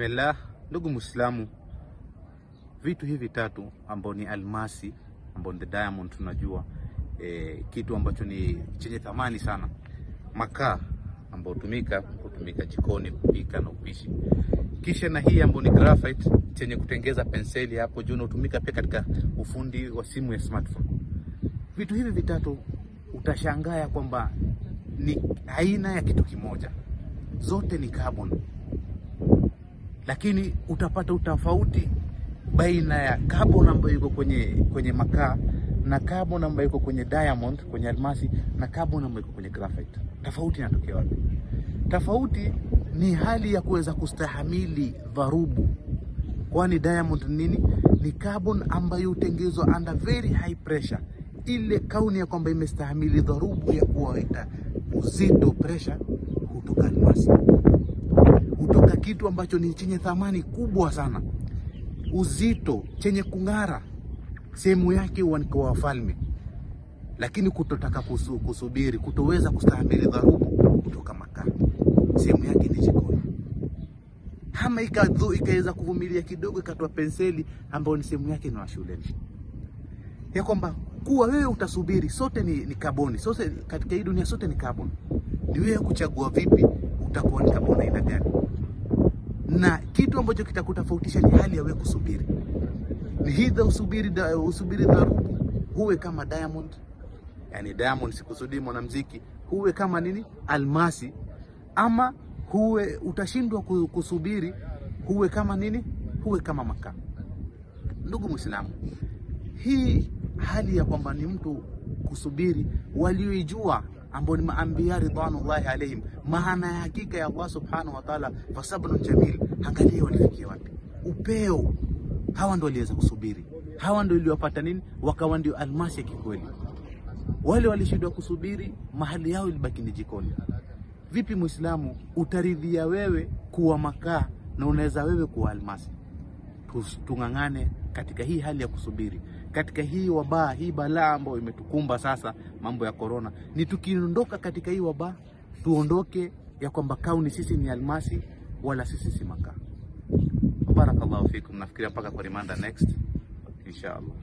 Bismillah, ndugu Muislamu, vitu hivi tatu ambao ni almasi ambao ni diamond tunajua e, kitu ambacho ni chenye thamani sana, makaa ambao hutumika kutumika jikoni kupika na upishi, kisha na hii ambao ni graphite chenye kutengeza penseli hapo juu, hutumika pia katika ufundi wa simu ya smartphone. Vitu hivi vitatu utashangaa kwamba ni aina ya kitu kimoja, zote ni carbon lakini utapata utofauti baina ya carbon ambayo iko kwenye kwenye makaa na carbon ambayo iko kwenye diamond kwenye almasi na carbon ambayo iko kwenye graphite. Tofauti inatokea wapi? Tofauti ni hali ya kuweza kustahamili dharubu, kwani diamond nini? Ni carbon ambayo hutengezwa under very high pressure, ile kauni ya kwamba imestahamili dharubu ya kuwaita uzito pressure, kutoka almasi kitu ambacho ni chenye thamani kubwa sana, uzito, chenye kung'ara, sehemu yake kwa wafalme, lakini kutotaka kusu, kusubiri, kutoweza kustahimili dharubu kutoka makaa, sehemu yake ni jikoni. Hama ikadhu ikaweza kuvumilia kidogo, ikatoa penseli ambayo ni sehemu yake ni wa shuleni, ya kwamba kuwa wewe utasubiri, sote ni, ni kaboni, sote katika hii dunia sote ni kaboni. Ni wewe kuchagua vipi utakuwa ni kaboni aina gani na kitu ambacho kitakutofautisha ni hali ya wewe kusubiri. Ni hidha usubiri, da, usubiri dharubu. Huwe kama diamond, yani diamond, sikusudii mwanamuziki, huwe kama nini, almasi, ama huwe utashindwa kusubiri, huwe kama nini, huwe kama makaa. Ndugu Muislamu, hii hali ya kwamba ni mtu kusubiri, walioijua ambao ni maambia ridwanullahi alaihim, maana ya hakika ya Allah subhanahu wa ta'ala, fasabrun jamil. Angalia walifikia wapi, upeo. Hawa ndio waliweza kusubiri, hawa ndio iliwapata nini, wakawa ndio almasi ya kikweli. Wale walishindwa kusubiri, mahali yao ilibaki ni jikoni. Vipi Muislamu utaridhia wewe kuwa makaa na unaweza wewe kuwa almasi? Tung'ang'ane katika hii hali ya kusubiri, katika hii wabaa, hii balaa ambayo imetukumba sasa, mambo ya korona. Ni tukiondoka katika hii wabaa, tuondoke ya kwamba kauni sisi ni almasi, wala sisi si makaa. Barakallahu fikum. Nafikiria mpaka kwa rimanda next inshallah.